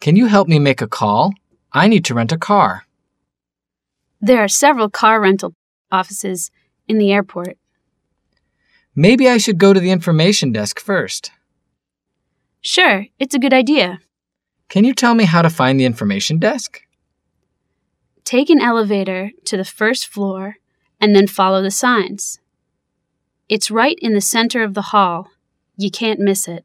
Can you help me make a call? I need to rent a car. There are several car rental offices in the airport. Maybe I should go to the information desk first. Sure, it's a good idea. Can you tell me how to find the information desk? Take an elevator to the first floor and then follow the signs. It's right in the center of the hall. You can't miss it.